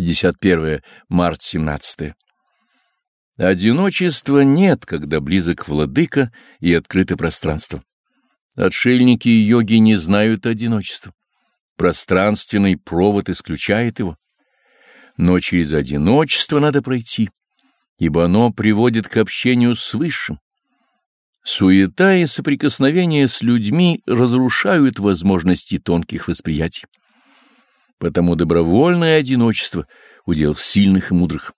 51 март 17. Одиночества нет, когда близок владыка и открыто пространство. Отшельники и йоги не знают одиночества. Пространственный провод исключает его. Но через одиночество надо пройти, ибо оно приводит к общению с Высшим. Суета и соприкосновение с людьми разрушают возможности тонких восприятий. Потому добровольное одиночество — удел сильных и мудрых.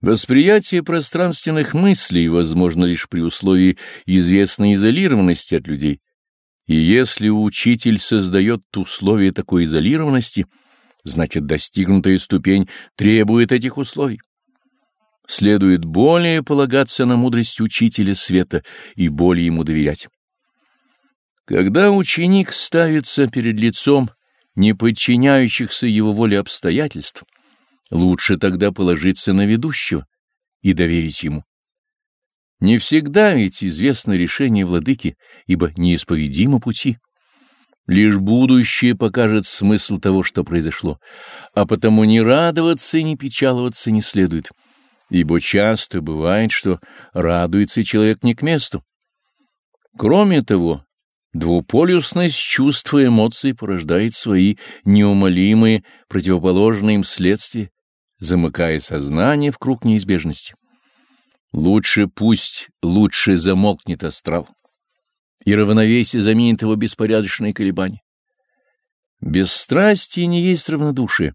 Восприятие пространственных мыслей возможно лишь при условии известной изолированности от людей. И если учитель создает условия такой изолированности, значит достигнутая ступень требует этих условий. Следует более полагаться на мудрость учителя света и более ему доверять. Когда ученик ставится перед лицом не подчиняющихся его воле обстоятельств, лучше тогда положиться на ведущего и доверить ему. Не всегда ведь известно решение владыки, ибо неисповедимо пути. Лишь будущее покажет смысл того, что произошло, а потому не радоваться и не печаловаться не следует, ибо часто бывает, что радуется человек не к месту. Кроме того, Двуполюсность чувств и эмоций порождает свои неумолимые противоположные им следствия, замыкая сознание в круг неизбежности. Лучше пусть лучше замолкнет астрал, и равновесие заменит его беспорядочные колебания. Бесстрастие не есть равнодушие,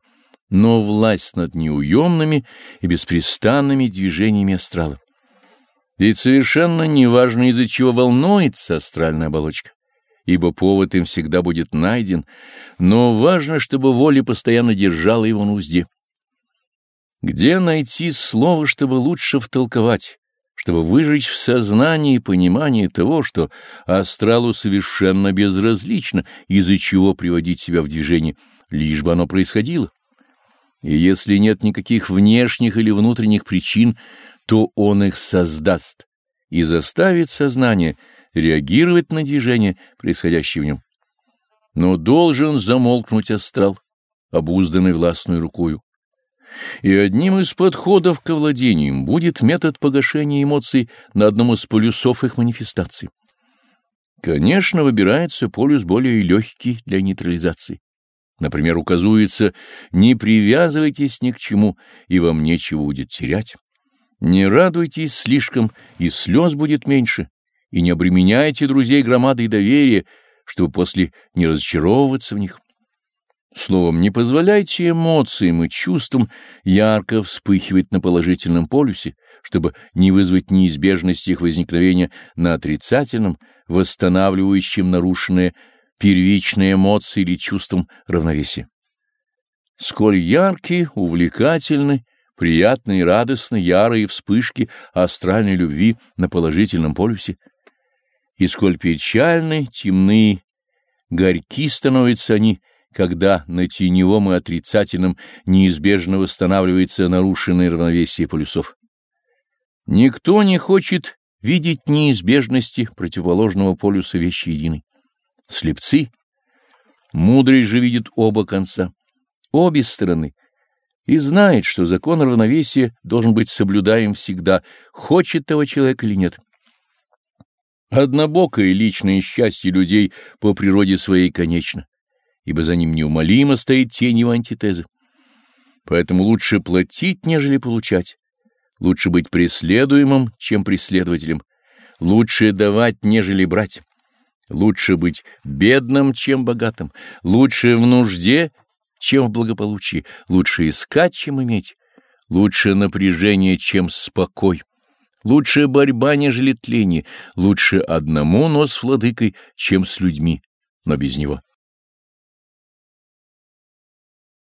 но власть над неуемными и беспрестанными движениями астрала. Ведь совершенно неважно, из-за чего волнуется астральная оболочка ибо повод им всегда будет найден, но важно, чтобы воля постоянно держала его на узде. Где найти слово, чтобы лучше втолковать, чтобы выжечь в сознании понимание того, что астралу совершенно безразлично, из-за чего приводить себя в движение, лишь бы оно происходило? И если нет никаких внешних или внутренних причин, то он их создаст и заставит сознание — реагировать на движение, происходящее в нем. Но должен замолкнуть астрал, обузданный властной рукою. И одним из подходов к овладениям будет метод погашения эмоций на одном из полюсов их манифестаций. Конечно, выбирается полюс более легкий для нейтрализации. Например, указывается «не привязывайтесь ни к чему, и вам нечего будет терять». Не радуйтесь слишком, и слез будет меньше, и не обременяйте друзей громадой доверия, чтобы после не разочаровываться в них. Словом, не позволяйте эмоциям и чувствам ярко вспыхивать на положительном полюсе, чтобы не вызвать неизбежность их возникновения на отрицательном, восстанавливающем нарушенные первичные эмоции или чувством равновесия. Сколь яркие, увлекательны, приятные и радостны ярые вспышки астральной любви на положительном полюсе — и сколь печальны, темны, горьки становятся они, когда на теневом и отрицательном неизбежно восстанавливается нарушенное равновесие полюсов. Никто не хочет видеть неизбежности противоположного полюса вещи единой. Слепцы, мудрый же видит оба конца, обе стороны, и знает, что закон равновесия должен быть соблюдаем всегда, хочет того человек или нет. Однобокое личное счастье людей по природе своей конечно, ибо за ним неумолимо стоит тень его антитезы. Поэтому лучше платить, нежели получать. Лучше быть преследуемым, чем преследователем. Лучше давать, нежели брать. Лучше быть бедным, чем богатым. Лучше в нужде, чем в благополучии. Лучше искать, чем иметь. Лучше напряжение, чем спокой. Лучше борьба, нежели тление, лучше одному, но с владыкой, чем с людьми, но без него.